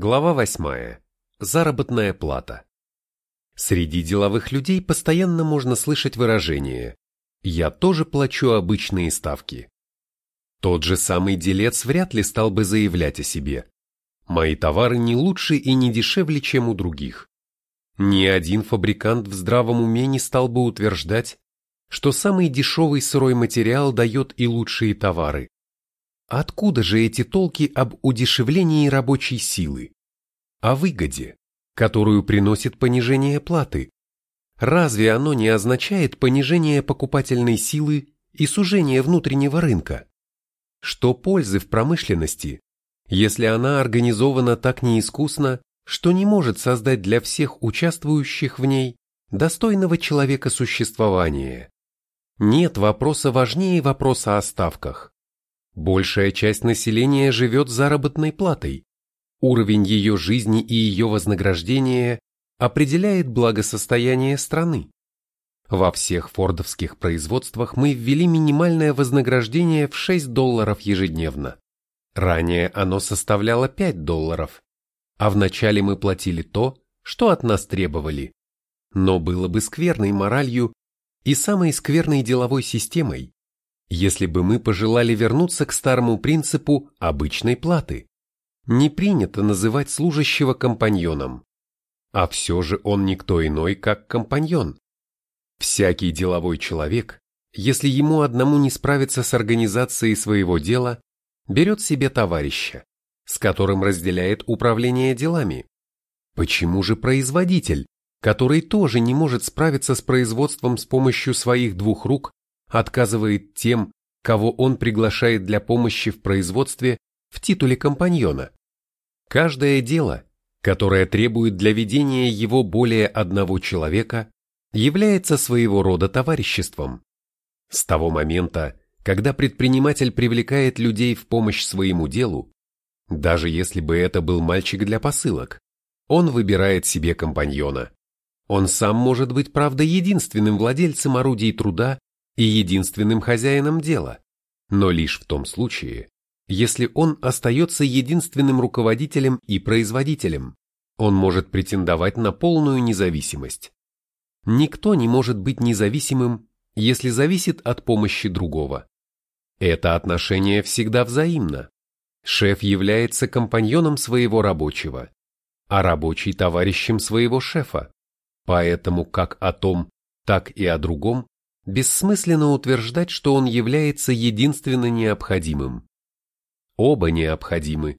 Глава 8. Заработная плата. Среди деловых людей постоянно можно слышать выражение «я тоже плачу обычные ставки». Тот же самый делец вряд ли стал бы заявлять о себе «мои товары не лучше и не дешевле, чем у других». Ни один фабрикант в здравом уме не стал бы утверждать, что самый дешевый сырой материал дает и лучшие товары. Откуда же эти толки об удешевлении рабочей силы? О выгоде, которую приносит понижение платы. Разве оно не означает понижение покупательной силы и сужение внутреннего рынка? Что пользы в промышленности, если она организована так неискусно, что не может создать для всех участвующих в ней достойного человека существования? Нет вопроса важнее вопроса о ставках. Большая часть населения живет заработной платой. Уровень ее жизни и ее вознаграждения определяет благосостояние страны. Во всех фордовских производствах мы ввели минимальное вознаграждение в 6 долларов ежедневно. Ранее оно составляло 5 долларов, а вначале мы платили то, что от нас требовали. Но было бы скверной моралью и самой скверной деловой системой, если бы мы пожелали вернуться к старому принципу обычной платы. Не принято называть служащего компаньоном. А все же он никто иной, как компаньон. Всякий деловой человек, если ему одному не справиться с организацией своего дела, берет себе товарища, с которым разделяет управление делами. Почему же производитель, который тоже не может справиться с производством с помощью своих двух рук, отказывает тем, кого он приглашает для помощи в производстве в титуле компаньона. Каждое дело, которое требует для ведения его более одного человека, является своего рода товариществом. С того момента, когда предприниматель привлекает людей в помощь своему делу, даже если бы это был мальчик для посылок, он выбирает себе компаньона. Он сам может быть, правда, единственным владельцем орудий труда и единственным хозяином дела, но лишь в том случае, если он остается единственным руководителем и производителем, он может претендовать на полную независимость. Никто не может быть независимым, если зависит от помощи другого. Это отношение всегда взаимно. Шеф является компаньоном своего рабочего, а рабочий товарищем своего шефа. Поэтому как о том, так и о другом бессмысленно утверждать, что он является единственно необходимым. Оба необходимы.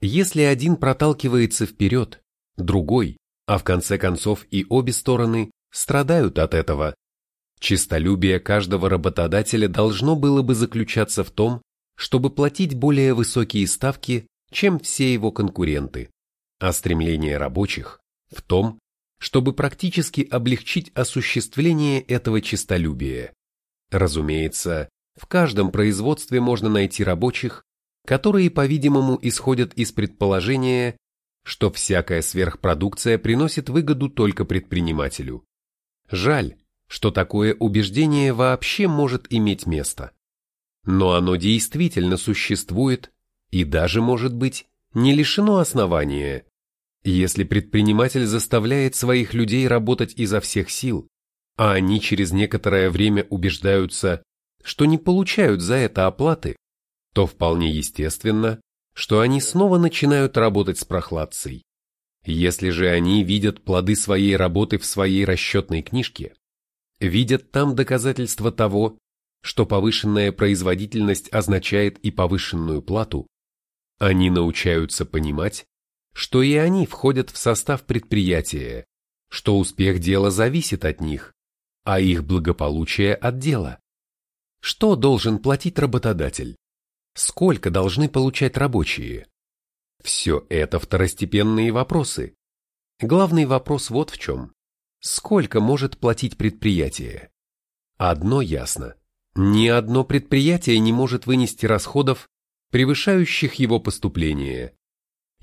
Если один проталкивается вперед, другой, а в конце концов и обе стороны, страдают от этого. Чистолюбие каждого работодателя должно было бы заключаться в том, чтобы платить более высокие ставки, чем все его конкуренты, а стремление рабочих в том, чтобы практически облегчить осуществление этого честолюбия. Разумеется, в каждом производстве можно найти рабочих, которые, по-видимому, исходят из предположения, что всякая сверхпродукция приносит выгоду только предпринимателю. Жаль, что такое убеждение вообще может иметь место. Но оно действительно существует и даже, может быть, не лишено основания. Если предприниматель заставляет своих людей работать изо всех сил, а они через некоторое время убеждаются, что не получают за это оплаты, то вполне естественно, что они снова начинают работать с прохладцей. Если же они видят плоды своей работы в своей расчетной книжке, видят там доказательства того, что повышенная производительность означает и повышенную плату, они научаются понимать, что и они входят в состав предприятия, что успех дела зависит от них, а их благополучие от дела. Что должен платить работодатель? Сколько должны получать рабочие? Все это второстепенные вопросы. Главный вопрос вот в чем. Сколько может платить предприятие? Одно ясно. Ни одно предприятие не может вынести расходов, превышающих его поступления.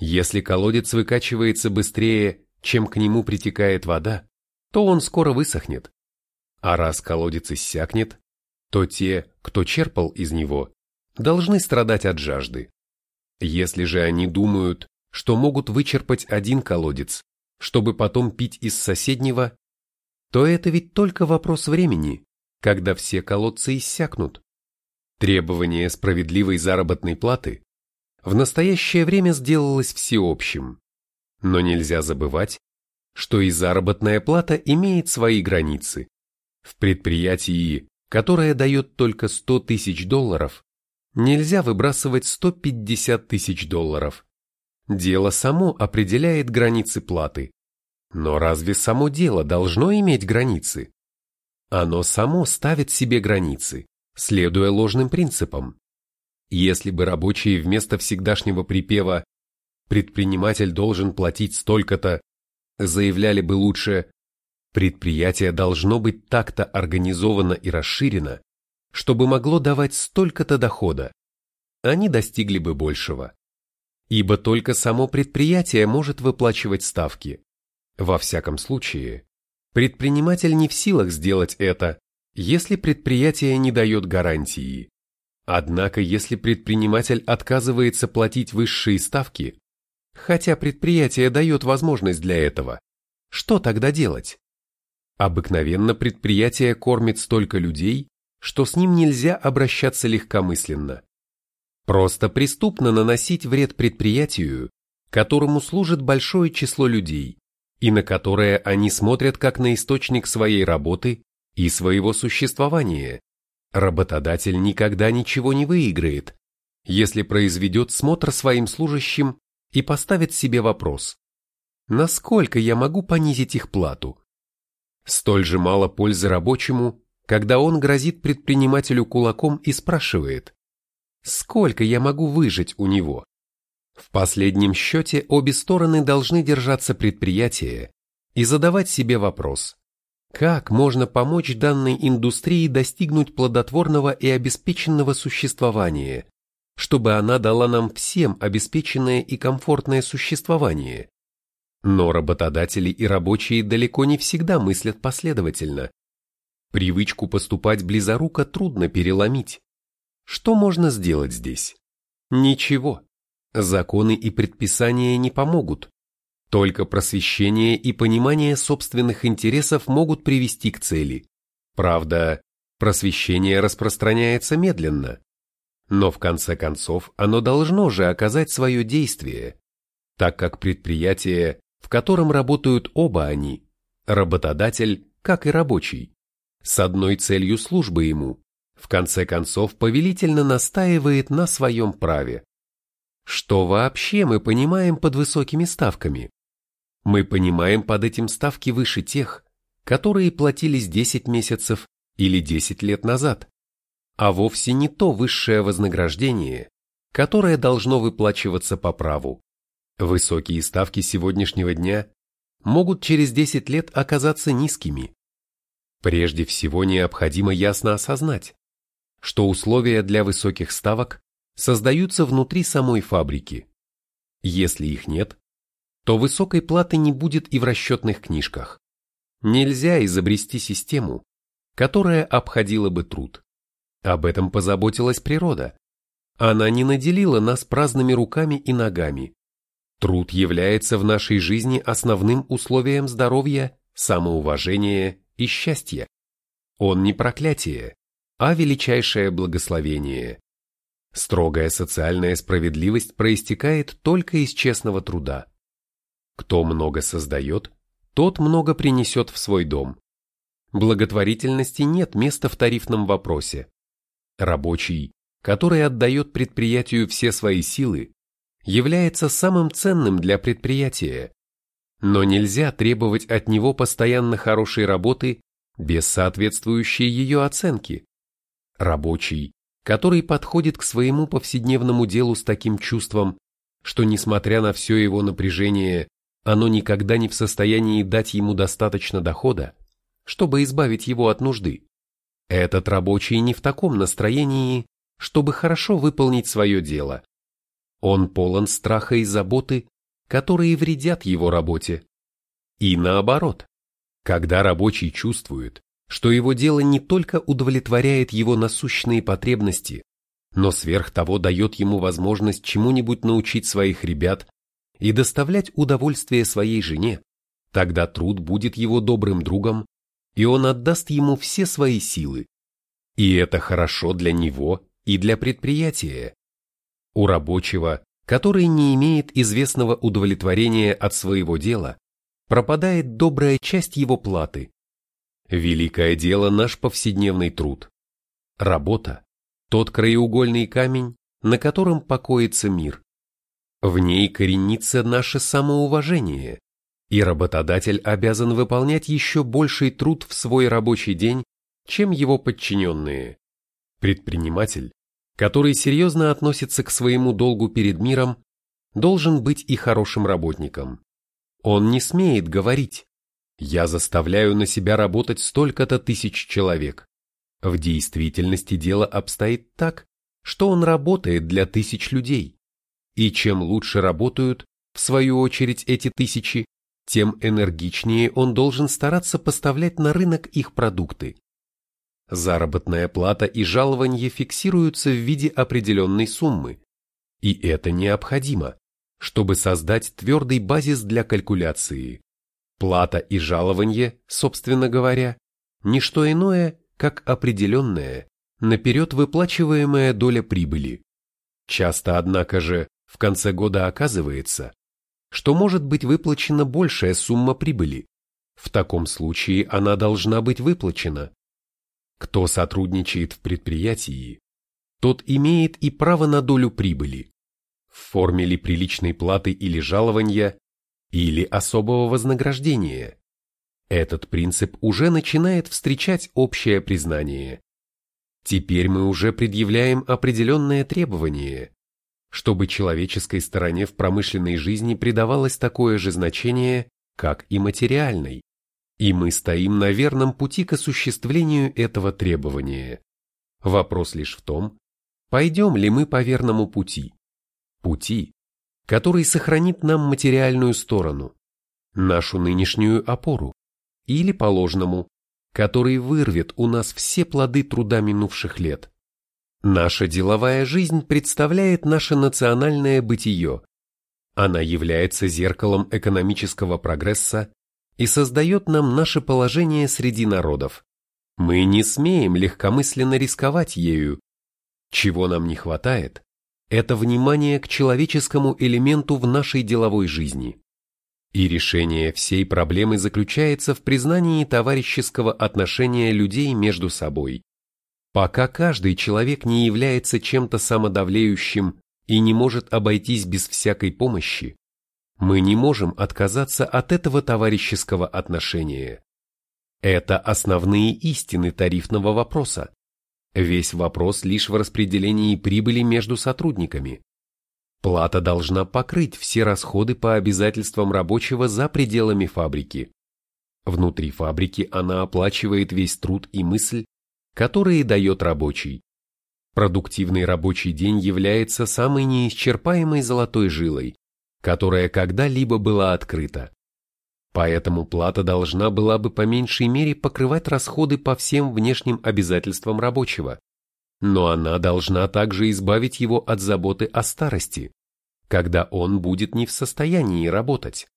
Если колодец выкачивается быстрее, чем к нему притекает вода, то он скоро высохнет. А раз колодец иссякнет, то те, кто черпал из него, должны страдать от жажды. Если же они думают, что могут вычерпать один колодец, чтобы потом пить из соседнего, то это ведь только вопрос времени, когда все колодцы иссякнут. Требование справедливой заработной платы в настоящее время сделалось всеобщим. Но нельзя забывать, что и заработная плата имеет свои границы. В предприятии, которое дает только 100 тысяч долларов, нельзя выбрасывать 150 тысяч долларов. Дело само определяет границы платы. Но разве само дело должно иметь границы? Оно само ставит себе границы, следуя ложным принципам. Если бы рабочие вместо всегдашнего припева «предприниматель должен платить столько-то» заявляли бы лучше «предприятие должно быть так-то организовано и расширено, чтобы могло давать столько-то дохода», они достигли бы большего. Ибо только само предприятие может выплачивать ставки. Во всяком случае, предприниматель не в силах сделать это, если предприятие не дает гарантии. Однако, если предприниматель отказывается платить высшие ставки, хотя предприятие дает возможность для этого, что тогда делать? Обыкновенно предприятие кормит столько людей, что с ним нельзя обращаться легкомысленно. Просто преступно наносить вред предприятию, которому служит большое число людей, и на которое они смотрят как на источник своей работы и своего существования. Работодатель никогда ничего не выиграет, если произведет смотр своим служащим и поставит себе вопрос, насколько я могу понизить их плату. Столь же мало пользы рабочему, когда он грозит предпринимателю кулаком и спрашивает, сколько я могу выжить у него. В последнем счете обе стороны должны держаться предприятия и задавать себе вопрос, как можно помочь данной индустрии достигнуть плодотворного и обеспеченного существования, чтобы она дала нам всем обеспеченное и комфортное существование? Но работодатели и рабочие далеко не всегда мыслят последовательно. Привычку поступать близоруко трудно переломить. Что можно сделать здесь? Ничего. Законы и предписания не помогут. Только просвещение и понимание собственных интересов могут привести к цели. Правда, просвещение распространяется медленно. Но в конце концов оно должно же оказать свое действие, так как предприятие, в котором работают оба они, работодатель, как и рабочий, с одной целью службы ему, в конце концов повелительно настаивает на своем праве. Что вообще мы понимаем под высокими ставками? Мы понимаем под этим ставки выше тех, которые платились 10 месяцев или 10 лет назад, а вовсе не то высшее вознаграждение, которое должно выплачиваться по праву. Высокие ставки сегодняшнего дня могут через 10 лет оказаться низкими. Прежде всего необходимо ясно осознать, что условия для высоких ставок создаются внутри самой фабрики. Если их нет, то высокой платы не будет и в расчетных книжках. Нельзя изобрести систему, которая обходила бы труд. Об этом позаботилась природа. Она не наделила нас праздными руками и ногами. Труд является в нашей жизни основным условием здоровья, самоуважения и счастья. Он не проклятие, а величайшее благословение. Строгая социальная справедливость проистекает только из честного труда. Кто много создает, тот много принесет в свой дом. Благотворительности нет места в тарифном вопросе. Рабочий, который отдает предприятию все свои силы, является самым ценным для предприятия. Но нельзя требовать от него постоянно хорошей работы без соответствующей ее оценки. Рабочий, который подходит к своему повседневному делу с таким чувством, что несмотря на все его напряжение, оно никогда не в состоянии дать ему достаточно дохода, чтобы избавить его от нужды. Этот рабочий не в таком настроении, чтобы хорошо выполнить свое дело. Он полон страха и заботы, которые вредят его работе. И наоборот, когда рабочий чувствует, что его дело не только удовлетворяет его насущные потребности, но сверх того дает ему возможность чему-нибудь научить своих ребят и доставлять удовольствие своей жене, тогда труд будет его добрым другом, и он отдаст ему все свои силы. И это хорошо для него и для предприятия. У рабочего, который не имеет известного удовлетворения от своего дела, пропадает добрая часть его платы. Великое дело наш повседневный труд. Работа – тот краеугольный камень, на котором покоится мир. В ней коренится наше самоуважение, и работодатель обязан выполнять еще больший труд в свой рабочий день, чем его подчиненные. Предприниматель, который серьезно относится к своему долгу перед миром, должен быть и хорошим работником. Он не смеет говорить «я заставляю на себя работать столько-то тысяч человек». В действительности дело обстоит так, что он работает для тысяч людей. И чем лучше работают, в свою очередь, эти тысячи, тем энергичнее он должен стараться поставлять на рынок их продукты. Заработная плата и жалование фиксируются в виде определенной суммы, и это необходимо, чтобы создать твердый базис для калькуляции. Плата и жалование, собственно говоря, не что иное, как определенная, наперед выплачиваемая доля прибыли. Часто, однако же, в конце года оказывается, что может быть выплачена большая сумма прибыли. В таком случае она должна быть выплачена. Кто сотрудничает в предприятии, тот имеет и право на долю прибыли в форме ли приличной платы или жалования, или особого вознаграждения. Этот принцип уже начинает встречать общее признание. Теперь мы уже предъявляем определенные требования, чтобы человеческой стороне в промышленной жизни придавалось такое же значение, как и материальной. И мы стоим на верном пути к осуществлению этого требования. Вопрос лишь в том, пойдем ли мы по верному пути. Пути, который сохранит нам материальную сторону, нашу нынешнюю опору, или по ложному, который вырвет у нас все плоды труда минувших лет. Наша деловая жизнь представляет наше национальное бытие. Она является зеркалом экономического прогресса и создает нам наше положение среди народов. Мы не смеем легкомысленно рисковать ею. Чего нам не хватает, это внимание к человеческому элементу в нашей деловой жизни. И решение всей проблемы заключается в признании товарищеского отношения людей между собой. Пока каждый человек не является чем-то самодавлеющим и не может обойтись без всякой помощи, мы не можем отказаться от этого товарищеского отношения. Это основные истины тарифного вопроса. Весь вопрос лишь в распределении прибыли между сотрудниками. Плата должна покрыть все расходы по обязательствам рабочего за пределами фабрики. Внутри фабрики она оплачивает весь труд и мысль, которые дает рабочий. Продуктивный рабочий день является самой неисчерпаемой золотой жилой, которая когда-либо была открыта. Поэтому плата должна была бы по меньшей мере покрывать расходы по всем внешним обязательствам рабочего. Но она должна также избавить его от заботы о старости, когда он будет не в состоянии работать,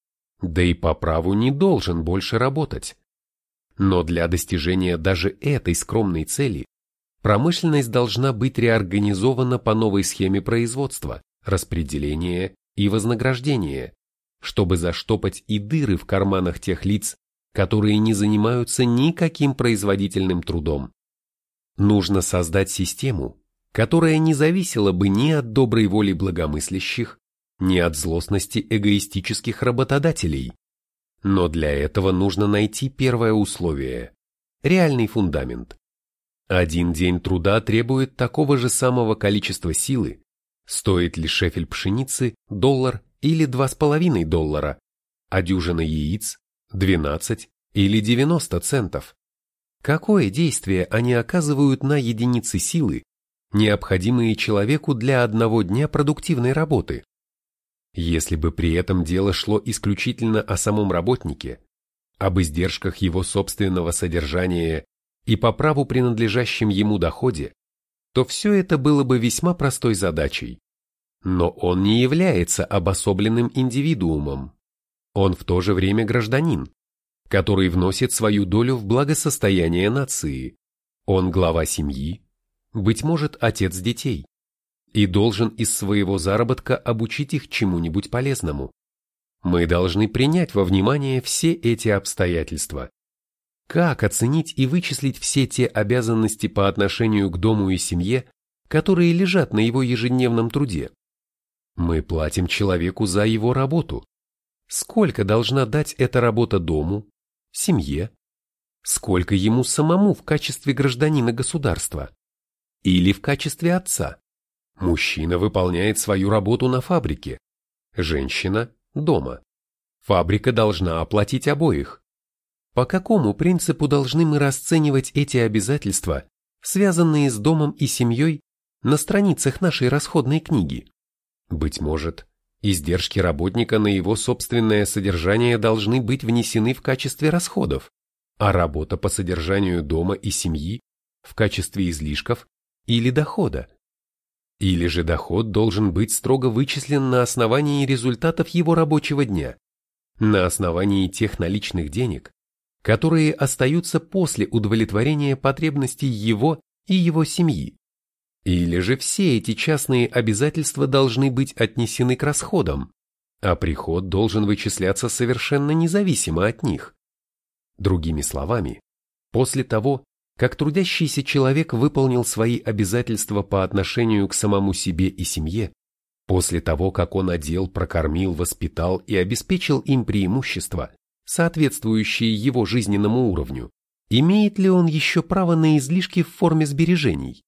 да и по праву не должен больше работать. Но для достижения даже этой скромной цели промышленность должна быть реорганизована по новой схеме производства, распределения и вознаграждения, чтобы заштопать и дыры в карманах тех лиц, которые не занимаются никаким производительным трудом. Нужно создать систему, которая не зависела бы ни от доброй воли благомыслящих, ни от злостности эгоистических работодателей. Но для этого нужно найти первое условие – реальный фундамент. Один день труда требует такого же самого количества силы, Стоит ли шефель пшеницы доллар или два с половиной доллара, а дюжина яиц – 12 или 90 центов? Какое действие они оказывают на единицы силы, необходимые человеку для одного дня продуктивной работы? Если бы при этом дело шло исключительно о самом работнике, об издержках его собственного содержания и по праву принадлежащем ему доходе, то все это было бы весьма простой задачей. Но он не является обособленным индивидуумом. Он в то же время гражданин, который вносит свою долю в благосостояние нации. Он глава семьи, быть может, отец детей, и должен из своего заработка обучить их чему-нибудь полезному. Мы должны принять во внимание все эти обстоятельства. Как оценить и вычислить все те обязанности по отношению к дому и семье, которые лежат на его ежедневном труде? Мы платим человеку за его работу. Сколько должна дать эта работа дому, семье? Сколько ему самому в качестве гражданина государства? Или в качестве отца? Мужчина выполняет свою работу на фабрике, женщина дома. Фабрика должна оплатить обоих. По какому принципу должны мы расценивать эти обязательства, связанные с домом и семьей, на страницах нашей расходной книги? Быть может, издержки работника на его собственное содержание должны быть внесены в качестве расходов, а работа по содержанию дома и семьи в качестве излишков или дохода. Или же доход должен быть строго вычислен на основании результатов его рабочего дня, на основании тех наличных денег, которые остаются после удовлетворения потребностей его и его семьи. Или же все эти частные обязательства должны быть отнесены к расходам, а приход должен вычисляться совершенно независимо от них. Другими словами, после того, как трудящийся человек выполнил свои обязательства по отношению к самому себе и семье, после того, как он одел, прокормил, воспитал и обеспечил им преимущества, соответствующие его жизненному уровню, имеет ли он еще право на излишки в форме сбережений?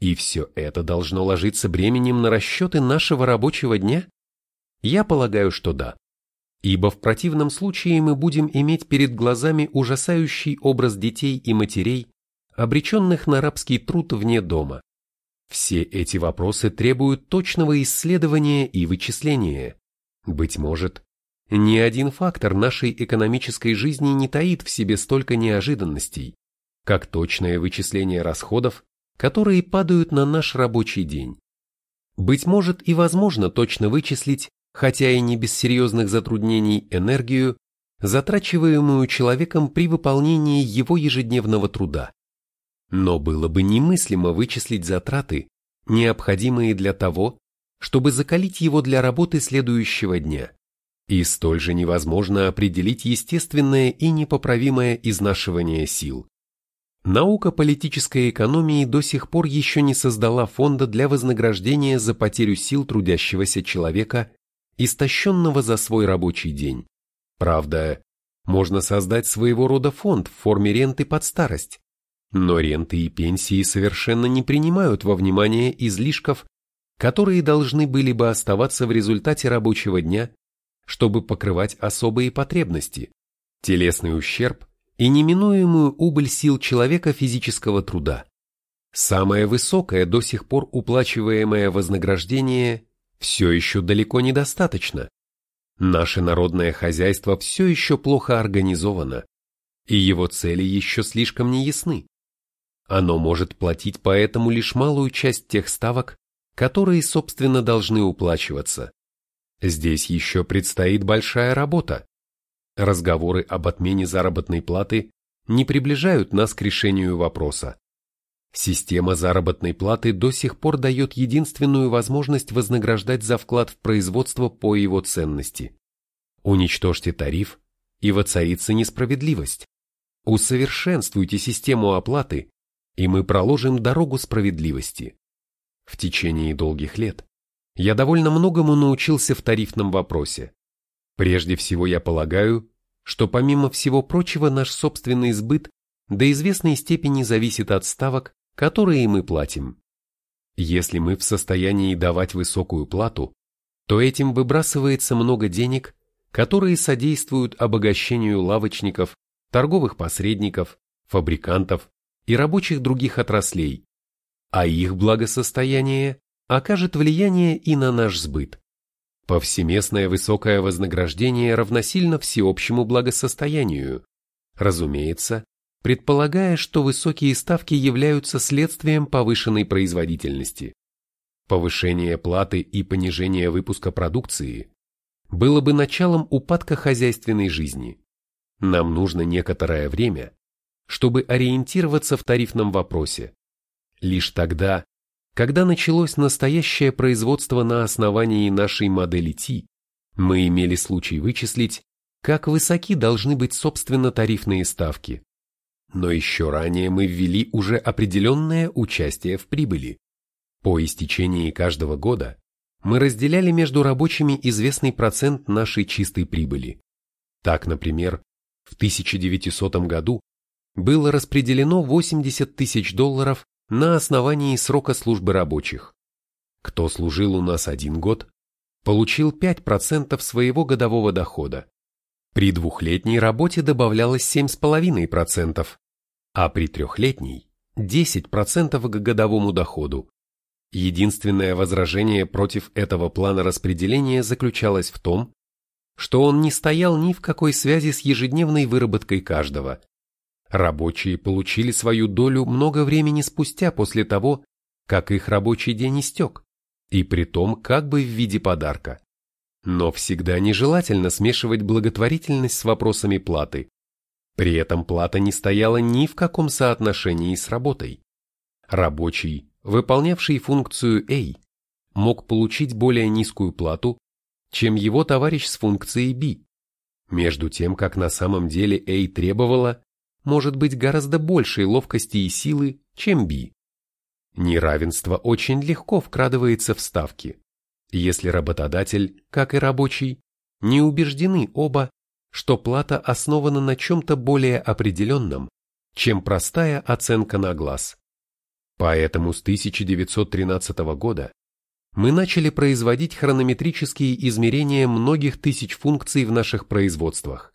И все это должно ложиться бременем на расчеты нашего рабочего дня? Я полагаю, что да ибо в противном случае мы будем иметь перед глазами ужасающий образ детей и матерей, обреченных на рабский труд вне дома. Все эти вопросы требуют точного исследования и вычисления. Быть может, ни один фактор нашей экономической жизни не таит в себе столько неожиданностей, как точное вычисление расходов, которые падают на наш рабочий день. Быть может и возможно точно вычислить, хотя и не без серьезных затруднений, энергию, затрачиваемую человеком при выполнении его ежедневного труда. Но было бы немыслимо вычислить затраты, необходимые для того, чтобы закалить его для работы следующего дня. И столь же невозможно определить естественное и непоправимое изнашивание сил. Наука политической экономии до сих пор еще не создала фонда для вознаграждения за потерю сил трудящегося человека истощенного за свой рабочий день. Правда, можно создать своего рода фонд в форме ренты под старость, но ренты и пенсии совершенно не принимают во внимание излишков, которые должны были бы оставаться в результате рабочего дня, чтобы покрывать особые потребности, телесный ущерб и неминуемую убыль сил человека физического труда. Самое высокое до сих пор уплачиваемое вознаграждение все еще далеко недостаточно. Наше народное хозяйство все еще плохо организовано, и его цели еще слишком не ясны. Оно может платить поэтому лишь малую часть тех ставок, которые, собственно, должны уплачиваться. Здесь еще предстоит большая работа. Разговоры об отмене заработной платы не приближают нас к решению вопроса. Система заработной платы до сих пор дает единственную возможность вознаграждать за вклад в производство по его ценности. Уничтожьте тариф, и воцарится несправедливость. Усовершенствуйте систему оплаты, и мы проложим дорогу справедливости. В течение долгих лет я довольно многому научился в тарифном вопросе. Прежде всего я полагаю, что помимо всего прочего наш собственный сбыт до известной степени зависит от ставок, которые мы платим. Если мы в состоянии давать высокую плату, то этим выбрасывается много денег, которые содействуют обогащению лавочников, торговых посредников, фабрикантов и рабочих других отраслей, а их благосостояние окажет влияние и на наш сбыт. Повсеместное высокое вознаграждение равносильно всеобщему благосостоянию, разумеется, предполагая, что высокие ставки являются следствием повышенной производительности. повышение платы и понижение выпуска продукции было бы началом упадка хозяйственной жизни. Нам нужно некоторое время, чтобы ориентироваться в тарифном вопросе. Лишь тогда, когда началось настоящее производство на основании нашей модели T, мы имели случай вычислить, как высоки должны быть собственно тарифные ставки. Но еще ранее мы ввели уже определенное участие в прибыли. По истечении каждого года мы разделяли между рабочими известный процент нашей чистой прибыли. Так, например, в 1900 году было распределено 80 тысяч долларов на основании срока службы рабочих. Кто служил у нас один год, получил 5% своего годового дохода. При двухлетней работе добавлялось 7,5%, а при трехлетней – 10% к годовому доходу. Единственное возражение против этого плана распределения заключалось в том, что он не стоял ни в какой связи с ежедневной выработкой каждого. Рабочие получили свою долю много времени спустя после того, как их рабочий день истек, и при том как бы в виде подарка. Но всегда нежелательно смешивать благотворительность с вопросами платы. При этом плата не стояла ни в каком соотношении с работой. Рабочий, выполнявший функцию A, мог получить более низкую плату, чем его товарищ с функцией B, между тем, как на самом деле A требовала, может быть, гораздо большей ловкости и силы, чем B. Неравенство очень легко вкрадывается в ставки, если работодатель, как и рабочий, не убеждены оба, что плата основана на чем-то более определенном, чем простая оценка на глаз. Поэтому с 1913 года мы начали производить хронометрические измерения многих тысяч функций в наших производствах.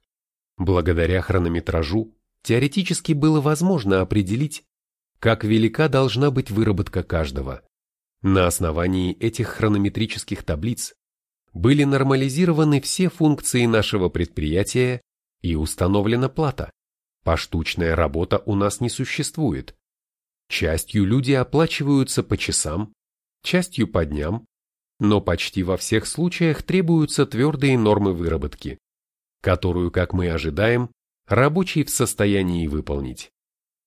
Благодаря хронометражу теоретически было возможно определить, как велика должна быть выработка каждого. На основании этих хронометрических таблиц были нормализированы все функции нашего предприятия и установлена плата. Поштучная работа у нас не существует. Частью люди оплачиваются по часам, частью по дням, но почти во всех случаях требуются твердые нормы выработки, которую, как мы ожидаем, рабочий в состоянии выполнить.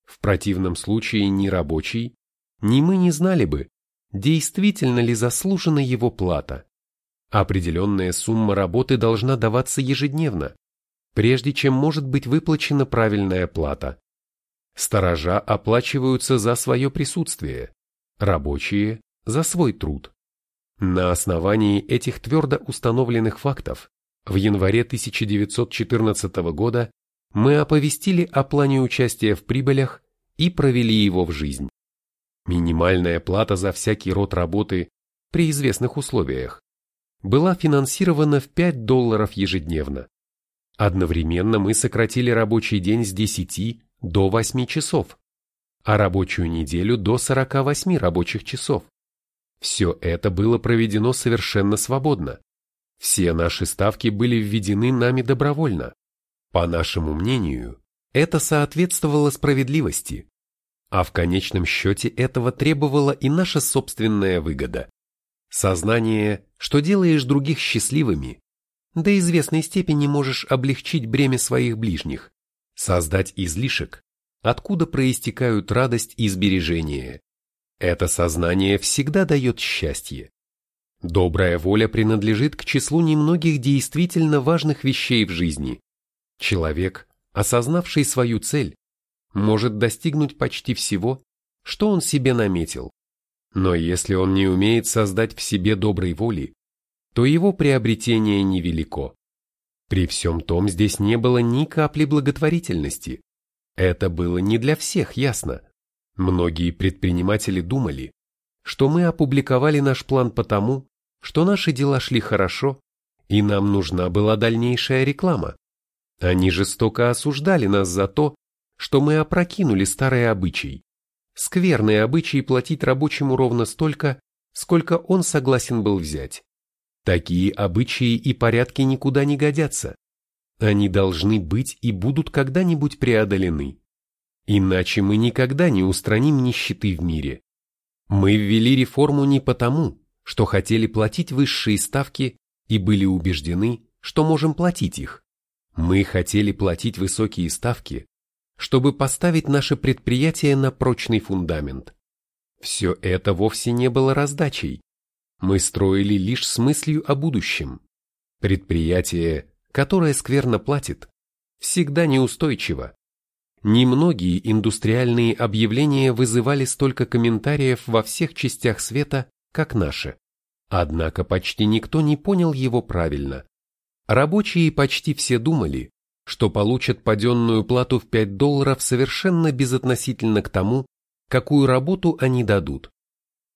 В противном случае ни рабочий, ни мы не знали бы, действительно ли заслужена его плата. Определенная сумма работы должна даваться ежедневно, прежде чем может быть выплачена правильная плата. Сторожа оплачиваются за свое присутствие, рабочие за свой труд. На основании этих твердо установленных фактов в январе 1914 года мы оповестили о плане участия в прибылях и провели его в жизнь. Минимальная плата за всякий род работы при известных условиях была финансирована в 5 долларов ежедневно. Одновременно мы сократили рабочий день с 10 до 8 часов, а рабочую неделю до 48 рабочих часов. Все это было проведено совершенно свободно. Все наши ставки были введены нами добровольно. По нашему мнению, это соответствовало справедливости, а в конечном счете этого требовала и наша собственная выгода. Сознание, что делаешь других счастливыми, до известной степени можешь облегчить бремя своих ближних, создать излишек, откуда проистекают радость и сбережение, это сознание всегда дает счастье. Добрая воля принадлежит к числу немногих действительно важных вещей в жизни. Человек, осознавший свою цель, может достигнуть почти всего, что он себе наметил. Но если он не умеет создать в себе доброй воли, то его приобретение невелико. При всем том здесь не было ни капли благотворительности. Это было не для всех ясно. Многие предприниматели думали, что мы опубликовали наш план потому, что наши дела шли хорошо, и нам нужна была дальнейшая реклама. Они жестоко осуждали нас за то, что мы опрокинули старые обычаи. Скверный обычай платить рабочему ровно столько, сколько он согласен был взять. Такие обычаи и порядки никуда не годятся. Они должны быть и будут когда-нибудь преодолены. Иначе мы никогда не устраним нищеты в мире. Мы ввели реформу не потому, что хотели платить высшие ставки и были убеждены, что можем платить их. Мы хотели платить высокие ставки, чтобы поставить наше предприятие на прочный фундамент. Все это вовсе не было раздачей. Мы строили лишь с мыслью о будущем. Предприятие, которое скверно платит, всегда неустойчиво. Немногие индустриальные объявления вызывали столько комментариев во всех частях света, как наше. Однако почти никто не понял его правильно. Рабочие почти все думали, что получат паденную плату в 5 долларов совершенно безотносительно к тому, какую работу они дадут.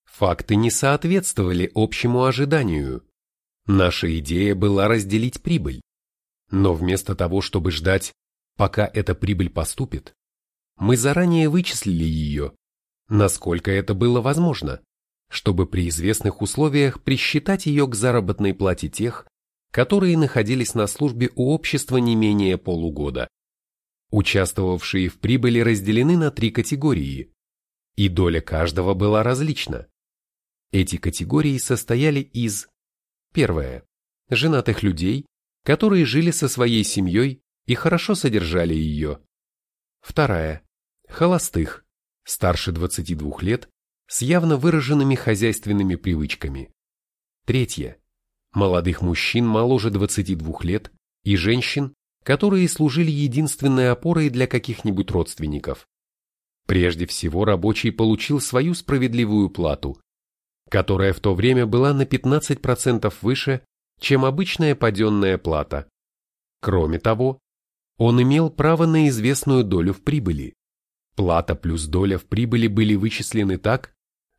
Факты не соответствовали общему ожиданию. Наша идея была разделить прибыль. Но вместо того, чтобы ждать, пока эта прибыль поступит, мы заранее вычислили ее, насколько это было возможно, чтобы при известных условиях присчитать ее к заработной плате тех, которые находились на службе у общества не менее полугода. Участвовавшие в прибыли разделены на три категории, и доля каждого была различна. Эти категории состояли из Первое. Женатых людей, которые жили со своей семьей и хорошо содержали ее. Вторая. Холостых, старше 22 лет, с явно выраженными хозяйственными привычками. Третье молодых мужчин моложе 22 лет и женщин, которые служили единственной опорой для каких-нибудь родственников. Прежде всего рабочий получил свою справедливую плату, которая в то время была на 15% выше, чем обычная паденная плата. Кроме того, он имел право на известную долю в прибыли. Плата плюс доля в прибыли были вычислены так,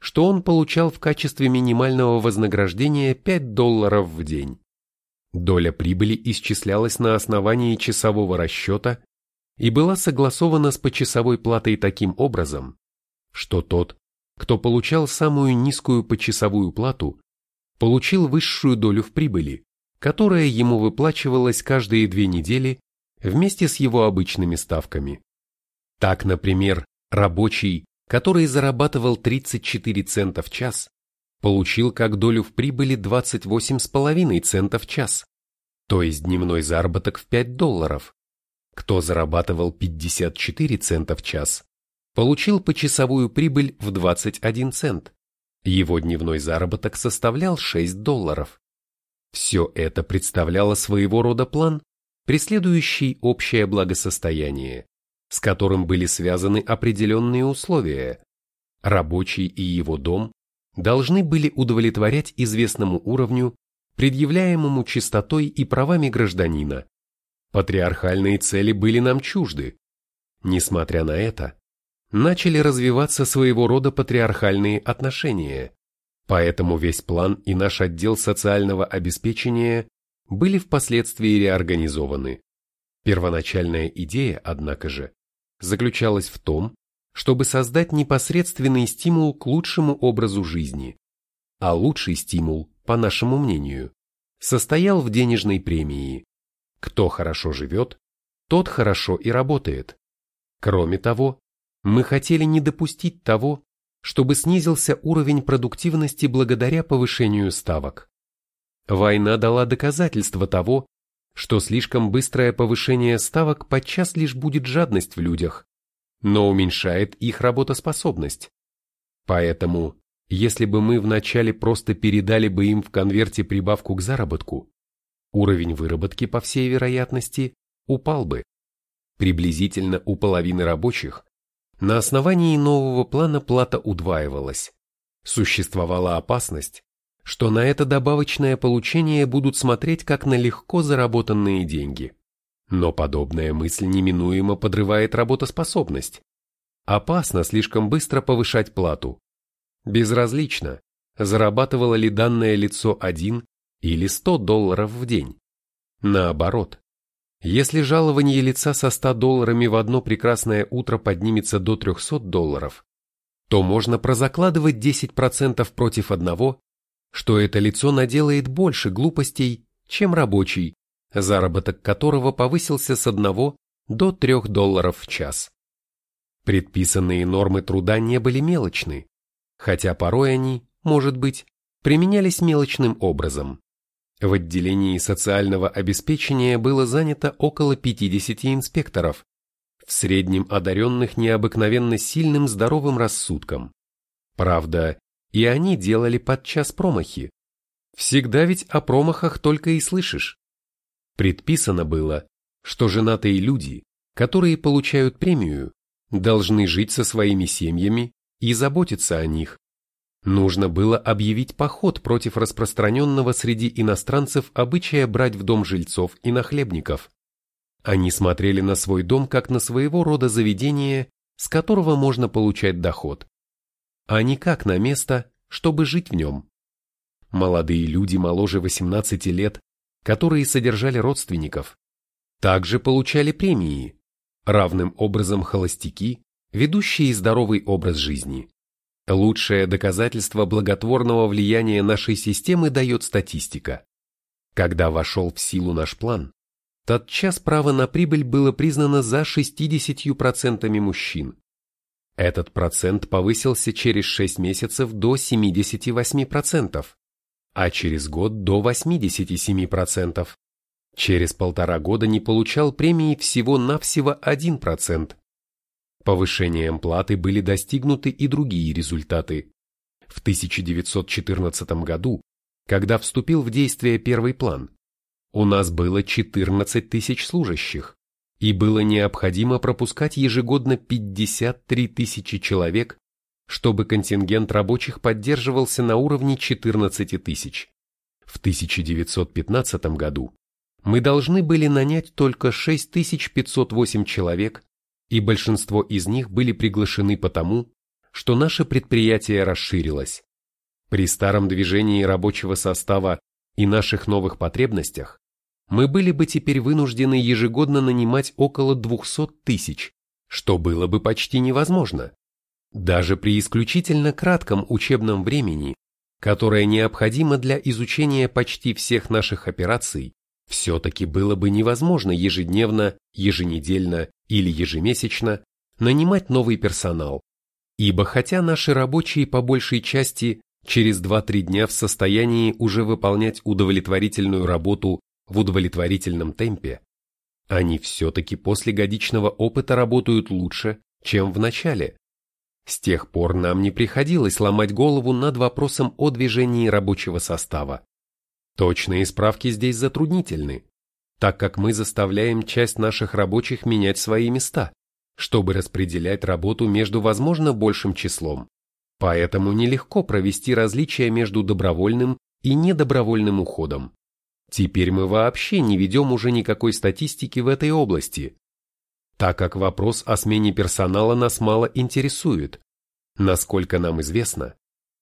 что он получал в качестве минимального вознаграждения 5 долларов в день. Доля прибыли исчислялась на основании часового расчета и была согласована с почасовой платой таким образом, что тот, кто получал самую низкую почасовую плату, получил высшую долю в прибыли, которая ему выплачивалась каждые две недели вместе с его обычными ставками. Так, например, рабочий, который зарабатывал 34 цента в час, получил как долю в прибыли 28,5 цента в час, то есть дневной заработок в 5 долларов. Кто зарабатывал 54 цента в час, получил почасовую прибыль в 21 цент. Его дневной заработок составлял 6 долларов. Все это представляло своего рода план, преследующий общее благосостояние с которым были связаны определенные условия. Рабочий и его дом должны были удовлетворять известному уровню, предъявляемому чистотой и правами гражданина. Патриархальные цели были нам чужды. Несмотря на это, начали развиваться своего рода патриархальные отношения, поэтому весь план и наш отдел социального обеспечения были впоследствии реорганизованы. Первоначальная идея, однако же, заключалась в том, чтобы создать непосредственный стимул к лучшему образу жизни. А лучший стимул, по нашему мнению, состоял в денежной премии. Кто хорошо живет, тот хорошо и работает. Кроме того, мы хотели не допустить того, чтобы снизился уровень продуктивности благодаря повышению ставок. Война дала доказательство того, что слишком быстрое повышение ставок подчас лишь будет жадность в людях, но уменьшает их работоспособность. Поэтому, если бы мы вначале просто передали бы им в конверте прибавку к заработку, уровень выработки, по всей вероятности, упал бы. Приблизительно у половины рабочих на основании нового плана плата удваивалась. Существовала опасность, что на это добавочное получение будут смотреть как на легко заработанные деньги. Но подобная мысль неминуемо подрывает работоспособность. Опасно слишком быстро повышать плату. Безразлично, зарабатывало ли данное лицо 1 или 100 долларов в день. Наоборот, если жалование лица со 100 долларами в одно прекрасное утро поднимется до 300 долларов, то можно прозакладывать 10% против одного что это лицо наделает больше глупостей, чем рабочий, заработок которого повысился с 1 до 3 долларов в час. Предписанные нормы труда не были мелочны. хотя порой они, может быть, применялись мелочным образом. В отделении социального обеспечения было занято около 50 инспекторов, в среднем одаренных необыкновенно сильным здоровым рассудком. Правда, и они делали подчас промахи. Всегда ведь о промахах только и слышишь. Предписано было, что женатые люди, которые получают премию, должны жить со своими семьями и заботиться о них. Нужно было объявить поход против распространенного среди иностранцев обычая брать в дом жильцов и нахлебников. Они смотрели на свой дом как на своего рода заведение, с которого можно получать доход, а не как на место, чтобы жить в нем. Молодые люди моложе 18 лет, которые содержали родственников, также получали премии, равным образом холостяки, ведущие здоровый образ жизни. Лучшее доказательство благотворного влияния нашей системы дает статистика. Когда вошел в силу наш план, тотчас право на прибыль было признано за 60% мужчин. Этот процент повысился через 6 месяцев до 78%, а через год до 87%. Через полтора года не получал премии всего-навсего 1%. Повышением платы были достигнуты и другие результаты. В 1914 году, когда вступил в действие первый план, у нас было 14 тысяч служащих, и было необходимо пропускать ежегодно 53 тысячи человек, чтобы контингент рабочих поддерживался на уровне 14 тысяч. В 1915 году мы должны были нанять только 6508 человек и большинство из них были приглашены потому, что наше предприятие расширилось. При старом движении рабочего состава и наших новых потребностях мы были бы теперь вынуждены ежегодно нанимать около 200 тысяч, что было бы почти невозможно. Даже при исключительно кратком учебном времени, которое необходимо для изучения почти всех наших операций, все-таки было бы невозможно ежедневно, еженедельно или ежемесячно нанимать новый персонал, ибо хотя наши рабочие по большей части через 2-3 дня в состоянии уже выполнять удовлетворительную работу в удовлетворительном темпе, они все-таки после годичного опыта работают лучше, чем в начале. С тех пор нам не приходилось ломать голову над вопросом о движении рабочего состава. Точные справки здесь затруднительны, так как мы заставляем часть наших рабочих менять свои места, чтобы распределять работу между возможно большим числом. Поэтому нелегко провести различия между добровольным и недобровольным уходом. Теперь мы вообще не ведем уже никакой статистики в этой области, так как вопрос о смене персонала нас мало интересует. Насколько нам известно,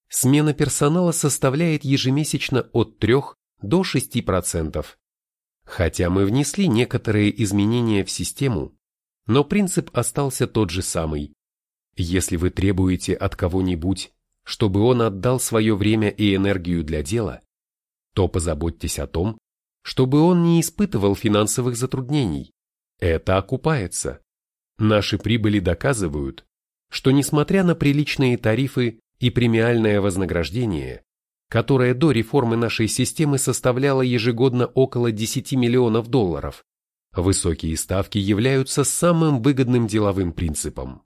смена персонала составляет ежемесячно от 3 до 6%. Хотя мы внесли некоторые изменения в систему, но принцип остался тот же самый. Если вы требуете от кого-нибудь, чтобы он отдал свое время и энергию для дела, то позаботьтесь о том, чтобы он не испытывал финансовых затруднений. Это окупается. Наши прибыли доказывают, что несмотря на приличные тарифы и премиальное вознаграждение, которая до реформы нашей системы составляла ежегодно около 10 миллионов долларов. Высокие ставки являются самым выгодным деловым принципом.